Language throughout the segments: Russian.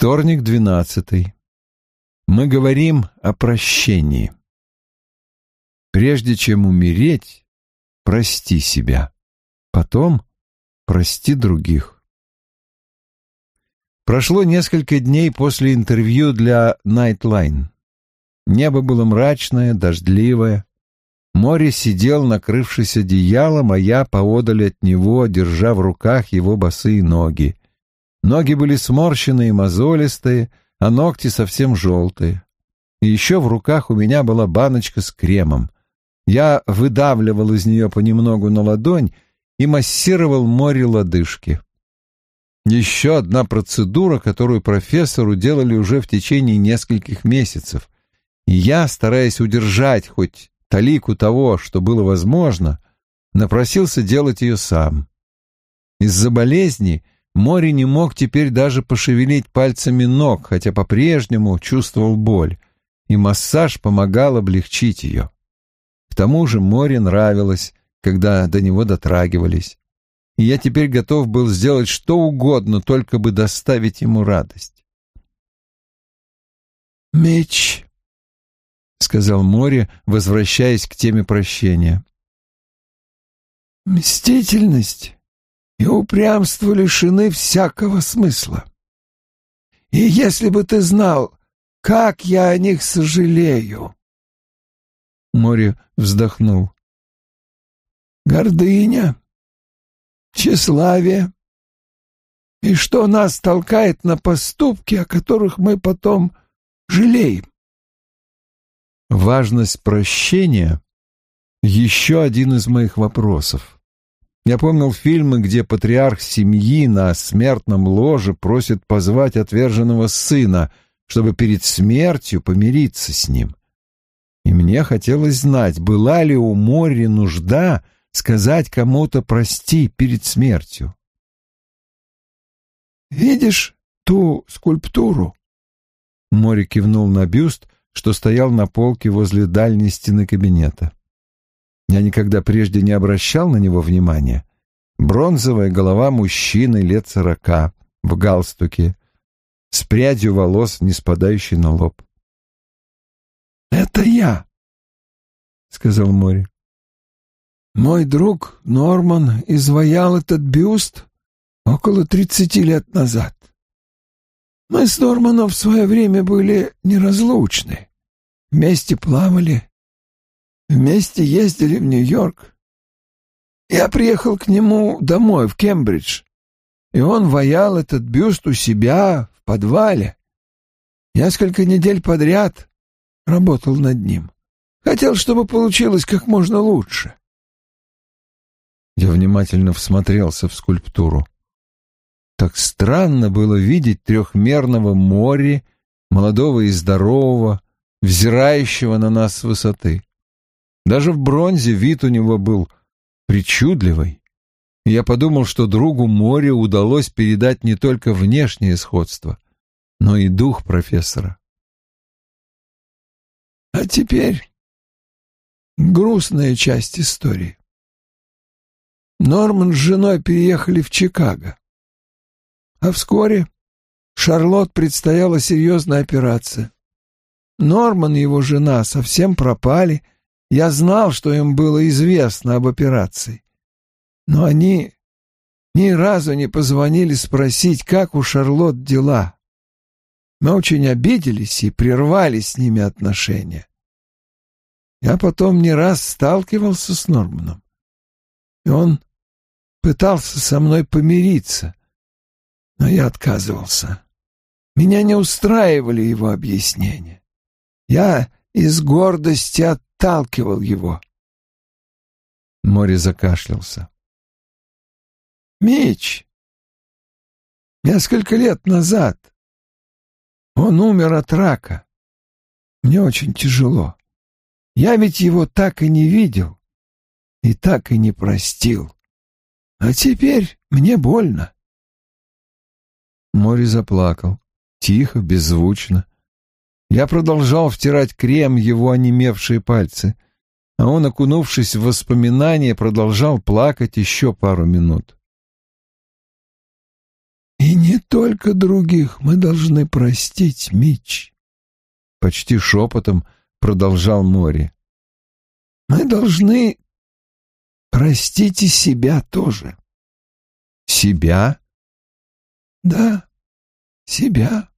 Вторник, двенадцатый. Мы говорим о прощении. Прежде чем умереть, прости себя. Потом прости других. Прошло несколько дней после интервью для Nightline. Небо было мрачное, дождливое. Море сидел, накрывшись одеялом, а я поодаль от него, держа в руках его босые ноги. Ноги были сморщенные и мозолистые, а ногти совсем желтые. И еще в руках у меня была баночка с кремом. Я выдавливал из нее понемногу на ладонь и массировал море лодыжки. Еще одна процедура, которую профессору делали уже в течение нескольких месяцев. И я, стараясь удержать хоть талику того, что было возможно, напросился делать ее сам. Из-за болезни Мори не мог теперь даже пошевелить пальцами ног, хотя по-прежнему чувствовал боль, и массаж помогал облегчить ее. К тому же Мори нравилось, когда до него дотрагивались, и я теперь готов был сделать что угодно, только бы доставить ему радость. «Меч», — сказал Мори, возвращаясь к теме прощения. «Мстительность и упрямство лишены всякого смысла. И если бы ты знал, как я о них сожалею. Море вздохнул. Гордыня, тщеславие. И что нас толкает на поступки, о которых мы потом жалеем? Важность прощения — еще один из моих вопросов. Я помнил фильмы, где патриарх семьи на смертном ложе просит позвать отверженного сына, чтобы перед смертью помириться с ним. И мне хотелось знать, была ли у Мори нужда сказать кому-то «прости» перед смертью. «Видишь ту скульптуру?» Мори кивнул на бюст, что стоял на полке возле дальней стены кабинета. Я никогда прежде не обращал на него внимания. Бронзовая голова мужчины лет сорока, в галстуке, с прядью волос, не спадающей на лоб. «Это я», — сказал Мори. «Мой друг Норман изваял этот бюст около тридцати лет назад. Мы с Норманом в свое время были неразлучны, вместе плавали, Вместе ездили в Нью-Йорк. Я приехал к нему домой, в Кембридж, и он ваял этот бюст у себя в подвале. Несколько недель подряд работал над ним. Хотел, чтобы получилось как можно лучше. Я внимательно всмотрелся в скульптуру. Так странно было видеть трехмерного моря, молодого и здорового, взирающего на нас с высоты. Даже в бронзе вид у него был причудливый. я подумал, что другу моря удалось передать не только внешнее сходство, но и дух профессора. А теперь грустная часть истории. Норман с женой переехали в Чикаго. А вскоре Шарлотт предстояла серьезная операция. Норман и его жена совсем пропали — я знал, что им было известно об операции. Но они ни разу не позвонили спросить, как у Шарлотт дела. Мы очень обиделись и прервали с ними отношения. Я потом не раз сталкивался с Норманом, и он пытался со мной помириться, но я отказывался. Меня не устраивали его объяснения. Я из гордости отталкивал его. Мори закашлялся. Меч. Несколько лет назад он умер от рака. Мне очень тяжело. Я ведь его так и не видел и так и не простил. А теперь мне больно. Мори заплакал, тихо, беззвучно. Я продолжал втирать крем его онемевшие пальцы, а он, окунувшись в воспоминания, продолжал плакать еще пару минут. И не только других мы должны простить, Мич. Почти шепотом продолжал Мори. Мы должны простить и себя тоже. Себя? Да, себя.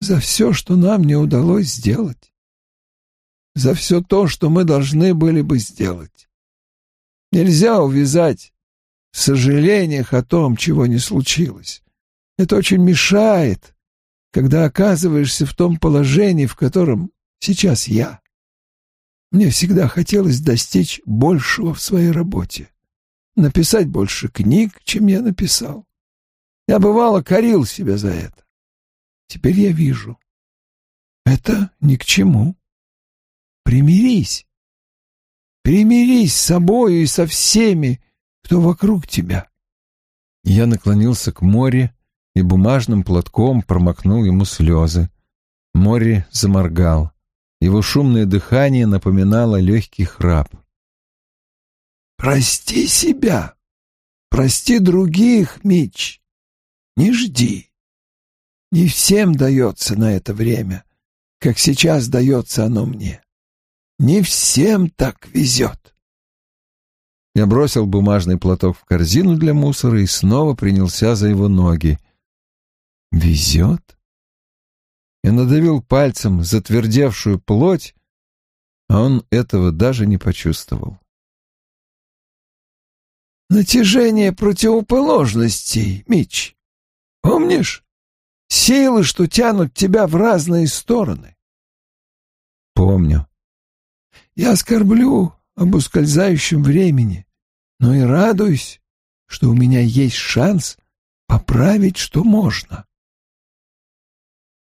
За все, что нам не удалось сделать. За все то, что мы должны были бы сделать. Нельзя увязать в сожалениях о том, чего не случилось. Это очень мешает, когда оказываешься в том положении, в котором сейчас я. Мне всегда хотелось достичь большего в своей работе, написать больше книг, чем я написал. Я бывало корил себя за это. Теперь я вижу. Это ни к чему. Примирись. Примирись с собой и со всеми, кто вокруг тебя. Я наклонился к море и бумажным платком промокнул ему слезы. Море заморгал. Его шумное дыхание напоминало легкий храп. «Прости себя. Прости других, Мич. Не жди. Не всем дается на это время, как сейчас дается оно мне. Не всем так везет». Я бросил бумажный платок в корзину для мусора и снова принялся за его ноги. «Везет?» и надавил пальцем затвердевшую плоть, а он этого даже не почувствовал. «Натяжение противоположностей, Мич. Помнишь? Силы, что тянут тебя в разные стороны». «Помню». «Я скорблю об ускользающем времени, но и радуюсь, что у меня есть шанс поправить, что можно».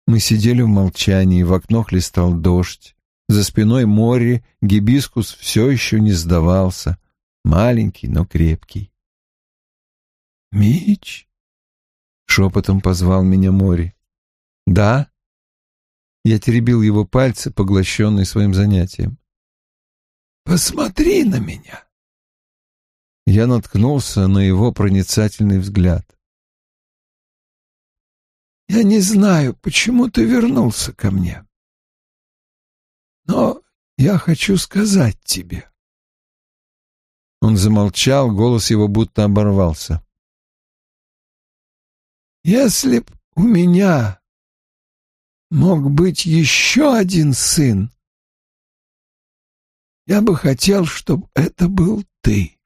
Мы сидели в молчании, в окно хлестал дождь. За спиной море, гибискус все еще не сдавался. Маленький, но крепкий. «Мич?» — шепотом позвал меня море. «Да?» Я теребил его пальцы, поглощенные своим занятием. «Посмотри на меня!» Я наткнулся на его проницательный взгляд. Я не знаю, почему ты вернулся ко мне. Но я хочу сказать тебе. Он замолчал, голос его будто оборвался. Если б у меня мог быть еще один сын, я бы хотел, чтобы это был ты.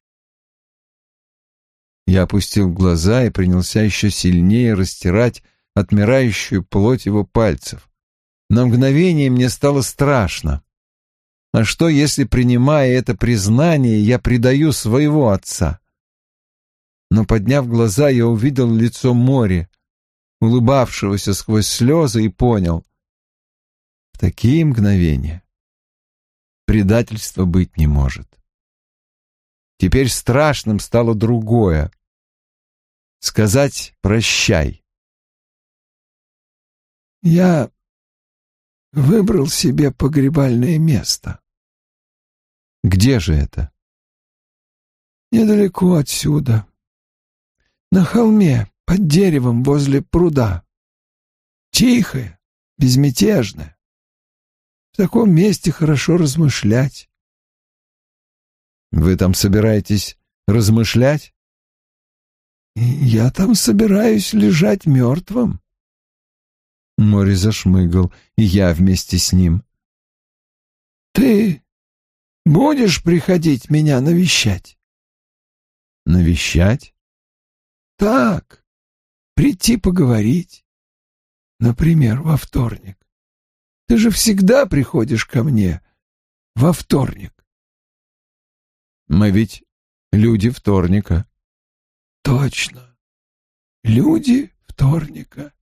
Я опустил глаза и принялся еще сильнее растирать отмирающую плоть его пальцев. На мгновение мне стало страшно. А что, если, принимая это признание, я предаю своего отца? Но, подняв глаза, я увидел лицо моря, улыбавшегося сквозь слезы, и понял. В такие мгновения предательства быть не может. Теперь страшным стало другое. Сказать «прощай». Я выбрал себе погребальное место. Где же это? Недалеко отсюда. На холме, под деревом возле пруда. Тихое, безмятежное. В таком месте хорошо размышлять. Вы там собираетесь размышлять? Я там собираюсь лежать мертвым. Мори зашмыгал, и я вместе с ним. «Ты будешь приходить меня навещать?» «Навещать?» «Так, прийти поговорить. Например, во вторник. Ты же всегда приходишь ко мне во вторник». «Мы ведь люди вторника». «Точно. Люди вторника.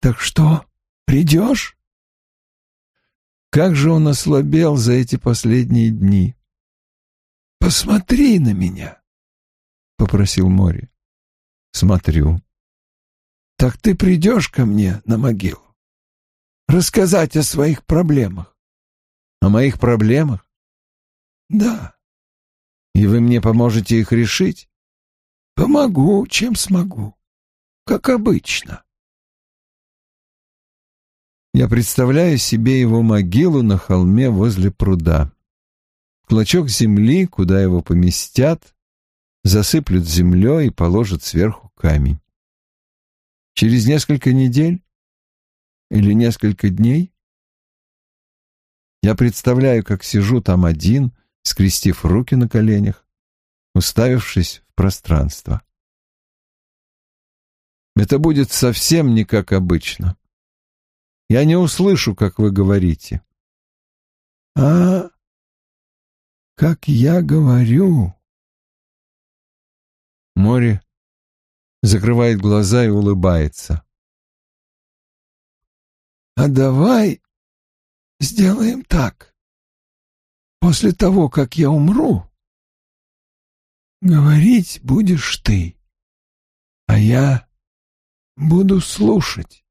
Так что, придешь? Как же он ослабел за эти последние дни. Посмотри на меня, попросил море. Смотрю. Так ты придешь ко мне на могилу? Рассказать о своих проблемах. О моих проблемах? Да. И вы мне поможете их решить? Помогу, чем смогу. как обычно. Я представляю себе его могилу на холме возле пруда. Клочок земли, куда его поместят, засыплют землей и положат сверху камень. Через несколько недель или несколько дней я представляю, как сижу там один, скрестив руки на коленях, уставившись в пространство. Это будет совсем не как обычно. Я не услышу, как вы говорите. А как я говорю? Море закрывает глаза и улыбается. А давай сделаем так. После того, как я умру, говорить будешь ты, а я буду слушать.